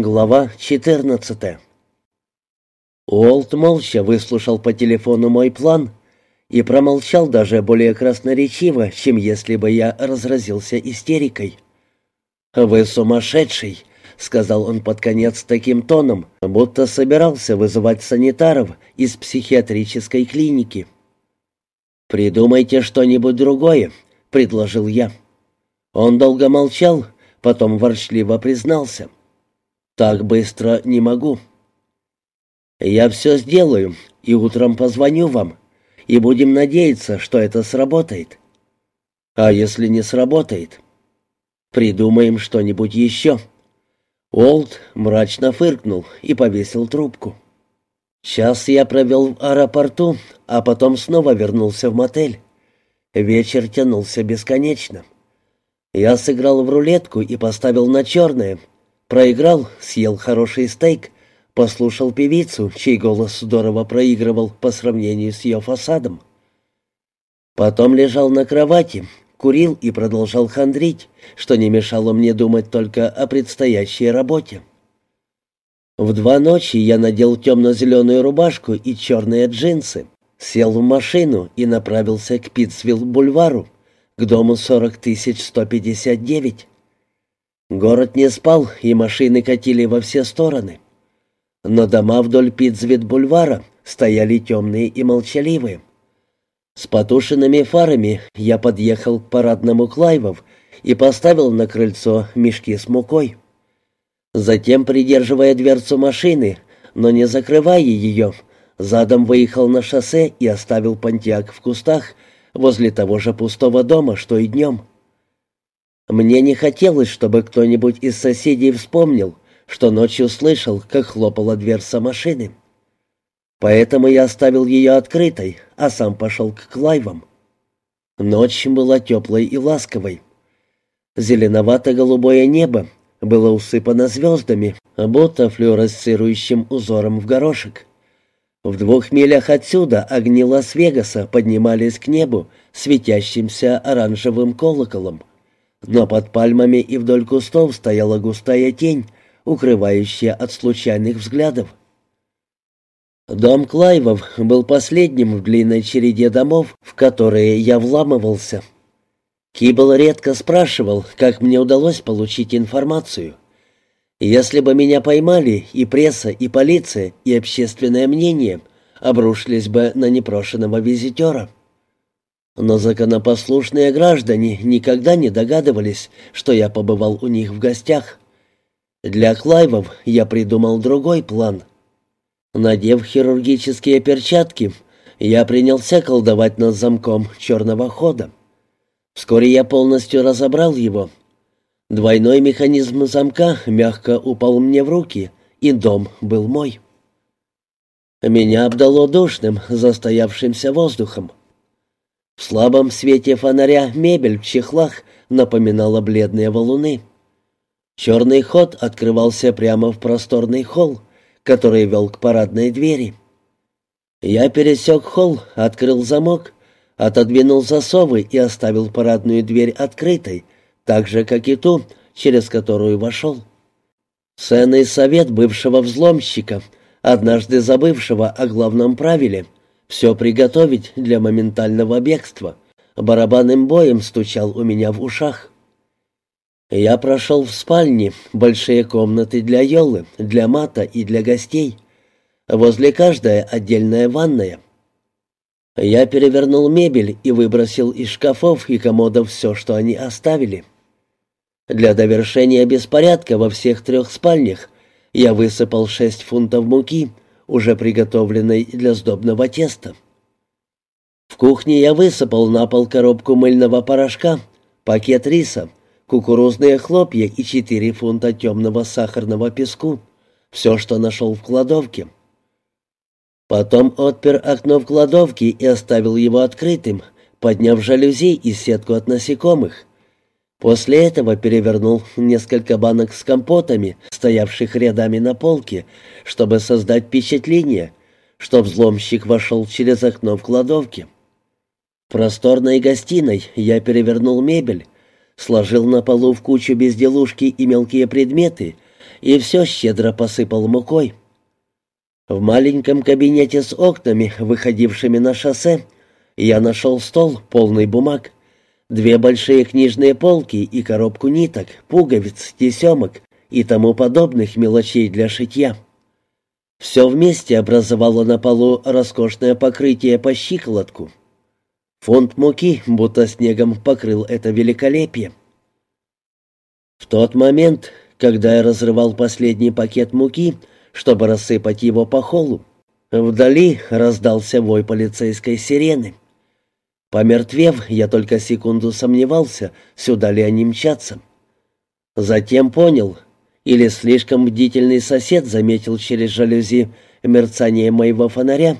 Глава 14 Уолт молча выслушал по телефону мой план и промолчал даже более красноречиво, чем если бы я разразился истерикой. «Вы сумасшедший!» — сказал он под конец таким тоном, будто собирался вызывать санитаров из психиатрической клиники. «Придумайте что-нибудь другое», — предложил я. Он долго молчал, потом ворчливо признался. «Так быстро не могу». «Я все сделаю, и утром позвоню вам, и будем надеяться, что это сработает». «А если не сработает?» «Придумаем что-нибудь еще». Уолт мрачно фыркнул и повесил трубку. Час я провел в аэропорту, а потом снова вернулся в мотель. Вечер тянулся бесконечно. Я сыграл в рулетку и поставил на черное. Проиграл, съел хороший стейк, послушал певицу, чей голос здорово проигрывал по сравнению с ее фасадом. Потом лежал на кровати, курил и продолжал хандрить, что не мешало мне думать только о предстоящей работе. В два ночи я надел темно-зеленую рубашку и черные джинсы, сел в машину и направился к Питцвилл-бульвару, к дому 40159. Город не спал, и машины катили во все стороны. Но дома вдоль Питцвит-бульвара стояли темные и молчаливые. С потушенными фарами я подъехал к парадному Клайвов и поставил на крыльцо мешки с мукой. Затем, придерживая дверцу машины, но не закрывая ее, задом выехал на шоссе и оставил понтиак в кустах, возле того же пустого дома, что и днем. Мне не хотелось, чтобы кто-нибудь из соседей вспомнил, что ночью слышал, как хлопала дверца машины. Поэтому я оставил ее открытой, а сам пошел к Клайвам. Ночь была теплой и ласковой. Зеленовато-голубое небо было усыпано звездами, будто флюоресцирующим узором в горошек. В двух милях отсюда огни Лас-Вегаса поднимались к небу светящимся оранжевым колоколом. Но под пальмами и вдоль кустов стояла густая тень, укрывающая от случайных взглядов. Дом Клайвов был последним в длинной череде домов, в которые я вламывался. Кибл редко спрашивал, как мне удалось получить информацию — если бы меня поймали, и пресса, и полиция, и общественное мнение обрушились бы на непрошенного визитера. Но законопослушные граждане никогда не догадывались, что я побывал у них в гостях. Для Клайвов я придумал другой план. Надев хирургические перчатки, я принялся колдовать над замком черного хода. Вскоре я полностью разобрал его — Двойной механизм замка мягко упал мне в руки, и дом был мой. Меня обдало душным, застоявшимся воздухом. В слабом свете фонаря мебель в чехлах напоминала бледные валуны. Черный ход открывался прямо в просторный холл, который вел к парадной двери. Я пересек холл, открыл замок, отодвинул засовы и оставил парадную дверь открытой, так же, как и ту, через которую вошел. Ценный совет бывшего взломщика, однажды забывшего о главном правиле — все приготовить для моментального бегства, барабанным боем стучал у меня в ушах. Я прошел в спальне, большие комнаты для Йолы, для Мата и для гостей. Возле каждая отдельная ванная. Я перевернул мебель и выбросил из шкафов и комодов все, что они оставили. Для довершения беспорядка во всех трех спальнях я высыпал шесть фунтов муки, уже приготовленной для сдобного теста. В кухне я высыпал на пол коробку мыльного порошка, пакет риса, кукурузные хлопья и четыре фунта темного сахарного песку, все, что нашел в кладовке. Потом отпер окно в кладовке и оставил его открытым, подняв жалюзи и сетку от насекомых. После этого перевернул несколько банок с компотами, стоявших рядами на полке, чтобы создать впечатление, что взломщик вошел через окно в кладовке. В просторной гостиной я перевернул мебель, сложил на полу в кучу безделушки и мелкие предметы, и все щедро посыпал мукой. В маленьком кабинете с окнами, выходившими на шоссе, я нашел стол, полный бумаг, две большие книжные полки и коробку ниток, пуговиц, тесемок и тому подобных мелочей для шитья. Все вместе образовало на полу роскошное покрытие по щиколотку. Фонд муки будто снегом покрыл это великолепие. В тот момент, когда я разрывал последний пакет муки, чтобы рассыпать его по холу, вдали раздался вой полицейской сирены. Помертвев, я только секунду сомневался, сюда ли они мчатся. Затем понял, или слишком бдительный сосед заметил через жалюзи мерцание моего фонаря,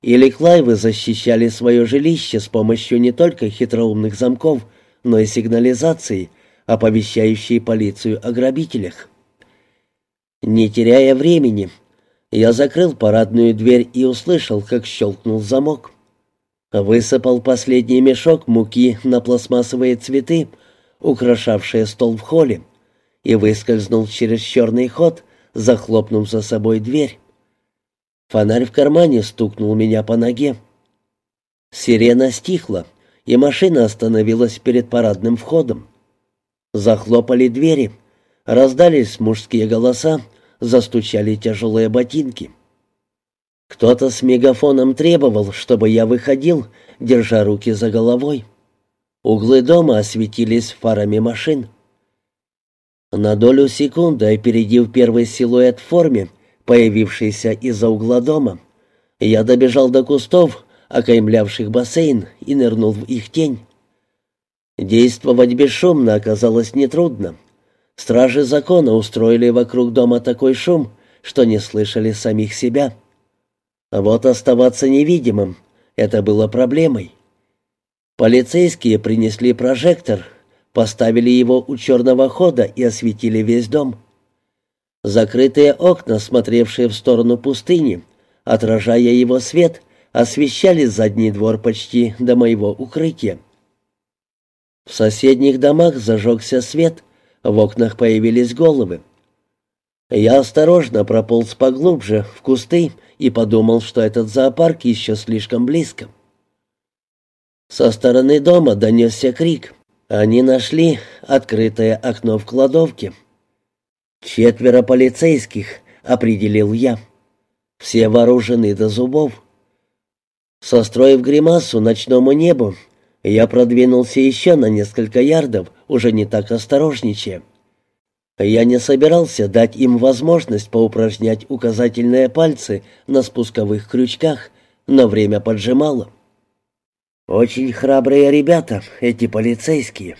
или Клайвы защищали свое жилище с помощью не только хитроумных замков, но и сигнализации, оповещающей полицию о грабителях. Не теряя времени, я закрыл парадную дверь и услышал, как щелкнул замок. Высыпал последний мешок муки на пластмассовые цветы, украшавшие стол в холле, и выскользнул через черный ход, захлопнув за собой дверь. Фонарь в кармане стукнул меня по ноге. Сирена стихла, и машина остановилась перед парадным входом. Захлопали двери, раздались мужские голоса, застучали тяжелые ботинки. Кто-то с мегафоном требовал, чтобы я выходил, держа руки за головой. Углы дома осветились фарами машин. На долю секунды, опередив первый силуэт в форме, появившийся из-за угла дома. Я добежал до кустов, окаймлявших бассейн, и нырнул в их тень. Действовать бесшумно оказалось нетрудно. Стражи закона устроили вокруг дома такой шум, что не слышали самих себя. А вот оставаться невидимым — это было проблемой. Полицейские принесли прожектор, поставили его у черного хода и осветили весь дом. Закрытые окна, смотревшие в сторону пустыни, отражая его свет, освещали задний двор почти до моего укрытия. В соседних домах зажегся свет, в окнах появились головы. Я осторожно прополз поглубже, в кусты, и подумал, что этот зоопарк еще слишком близко. Со стороны дома донесся крик. Они нашли открытое окно в кладовке. «Четверо полицейских», — определил я. «Все вооружены до зубов». Состроив гримасу ночному небу, я продвинулся еще на несколько ярдов, уже не так осторожничая. Я не собирался дать им возможность поупражнять указательные пальцы на спусковых крючках, но время поджимало. Очень храбрые ребята, эти полицейские.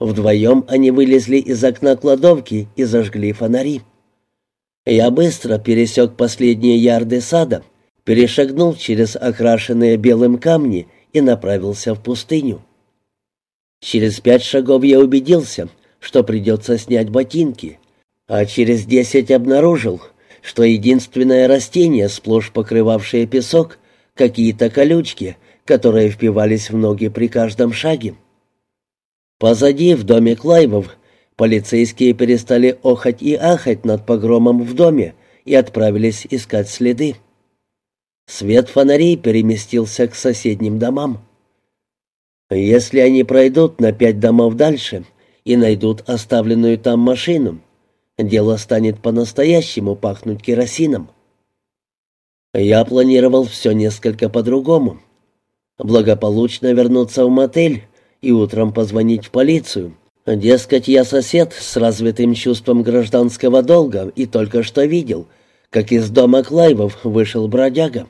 Вдвоем они вылезли из окна кладовки и зажгли фонари. Я быстро пересек последние ярды сада, перешагнул через окрашенные белым камни и направился в пустыню. Через пять шагов я убедился, что придется снять ботинки, а через десять обнаружил, что единственное растение, сплошь покрывавшее песок, какие-то колючки, которые впивались в ноги при каждом шаге. Позади, в доме Клайвов, полицейские перестали охать и ахать над погромом в доме и отправились искать следы. Свет фонарей переместился к соседним домам. Если они пройдут на пять домов дальше и найдут оставленную там машину, дело станет по-настоящему пахнуть керосином. Я планировал все несколько по-другому. Благополучно вернуться в мотель и утром позвонить в полицию. Дескать, я сосед с развитым чувством гражданского долга и только что видел, как из дома Клайвов вышел бродяга.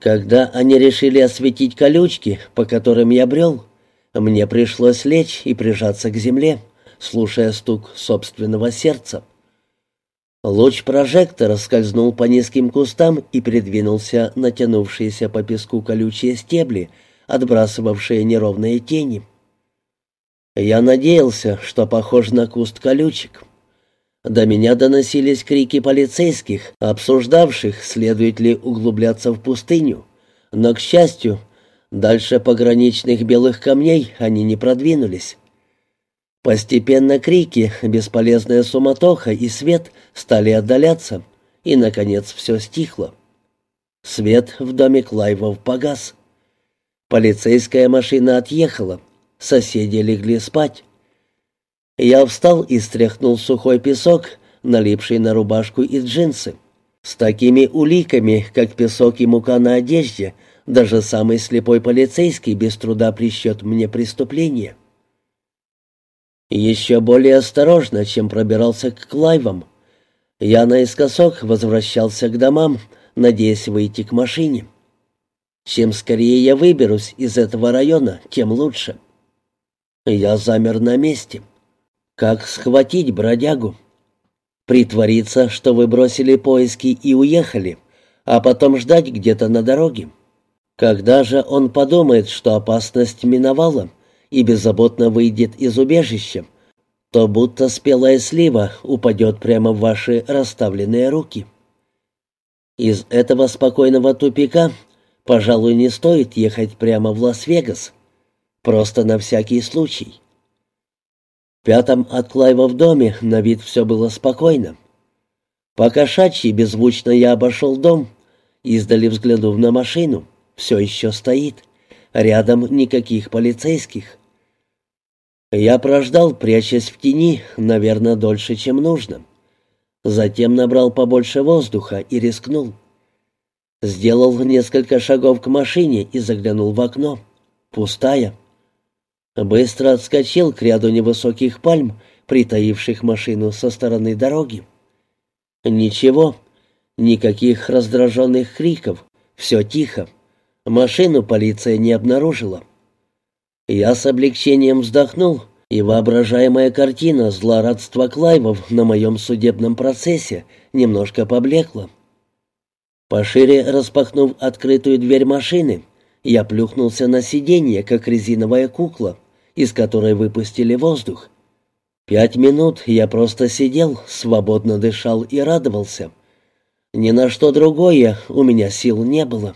Когда они решили осветить колючки, по которым я брел, мне пришлось лечь и прижаться к земле, слушая стук собственного сердца. Луч прожектора скользнул по низким кустам и передвинулся натянувшиеся по песку колючие стебли, отбрасывавшие неровные тени. Я надеялся, что похож на куст колючек. До меня доносились крики полицейских, обсуждавших, следует ли углубляться в пустыню. Но, к счастью, дальше пограничных белых камней они не продвинулись. Постепенно крики, бесполезная суматоха и свет стали отдаляться, и, наконец, все стихло. Свет в доме Клайвов погас. Полицейская машина отъехала, соседи легли спать. Я встал и стряхнул сухой песок, налипший на рубашку и джинсы. С такими уликами, как песок и мука на одежде, даже самый слепой полицейский без труда прищет мне преступление. Еще более осторожно, чем пробирался к Клайвам, я наискосок возвращался к домам, надеясь выйти к машине. Чем скорее я выберусь из этого района, тем лучше. Я замер на месте. Как схватить бродягу? Притвориться, что вы бросили поиски и уехали, а потом ждать где-то на дороге. Когда же он подумает, что опасность миновала и беззаботно выйдет из убежища, то будто спелая слива упадет прямо в ваши расставленные руки. Из этого спокойного тупика, пожалуй, не стоит ехать прямо в Лас-Вегас. Просто на всякий случай. В пятом от Клайва в доме на вид все было спокойно. Пока шачьи беззвучно я обошел дом, издали взглянув на машину, все еще стоит. Рядом никаких полицейских. Я прождал, прячась в тени, наверное, дольше, чем нужно. Затем набрал побольше воздуха и рискнул. Сделал несколько шагов к машине и заглянул в окно. Пустая. Быстро отскочил к ряду невысоких пальм, притаивших машину со стороны дороги. Ничего, никаких раздраженных криков, все тихо. Машину полиция не обнаружила. Я с облегчением вздохнул, и воображаемая картина злорадства Клайвов на моем судебном процессе немножко поблекла. Пошире распахнув открытую дверь машины, я плюхнулся на сиденье, как резиновая кукла, из которой выпустили воздух. Пять минут я просто сидел, свободно дышал и радовался. Ни на что другое у меня сил не было.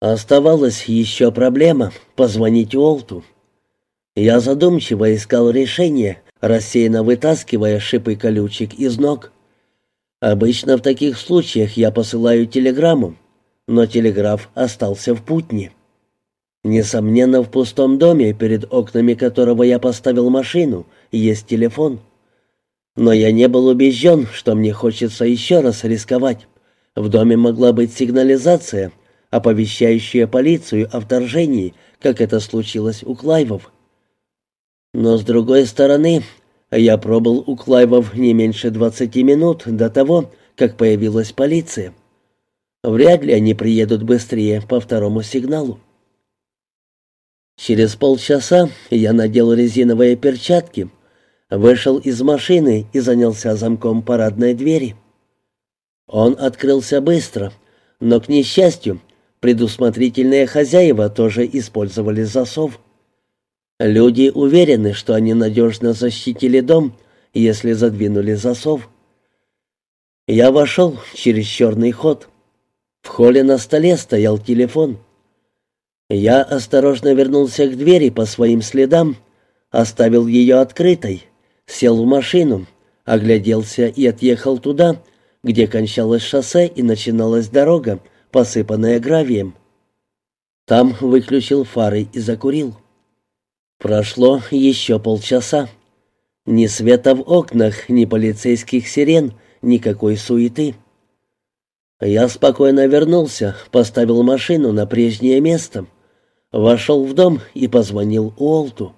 Оставалась еще проблема — позвонить Уолту. Я задумчиво искал решение, рассеянно вытаскивая шипы колючек из ног. Обычно в таких случаях я посылаю телеграмму, но телеграф остался в путне. Несомненно, в пустом доме, перед окнами которого я поставил машину, есть телефон. Но я не был убежден, что мне хочется еще раз рисковать. В доме могла быть сигнализация — оповещающая полицию о вторжении, как это случилось у Клайвов. Но, с другой стороны, я пробыл у Клайвов не меньше двадцати минут до того, как появилась полиция. Вряд ли они приедут быстрее по второму сигналу. Через полчаса я надел резиновые перчатки, вышел из машины и занялся замком парадной двери. Он открылся быстро, но, к несчастью, Предусмотрительные хозяева тоже использовали засов. Люди уверены, что они надежно защитили дом, если задвинули засов. Я вошел через черный ход. В холле на столе стоял телефон. Я осторожно вернулся к двери по своим следам, оставил ее открытой, сел в машину, огляделся и отъехал туда, где кончалось шоссе и начиналась дорога, посыпанная гравием. Там выключил фары и закурил. Прошло еще полчаса. Ни света в окнах, ни полицейских сирен, никакой суеты. Я спокойно вернулся, поставил машину на прежнее место, вошел в дом и позвонил Уолту.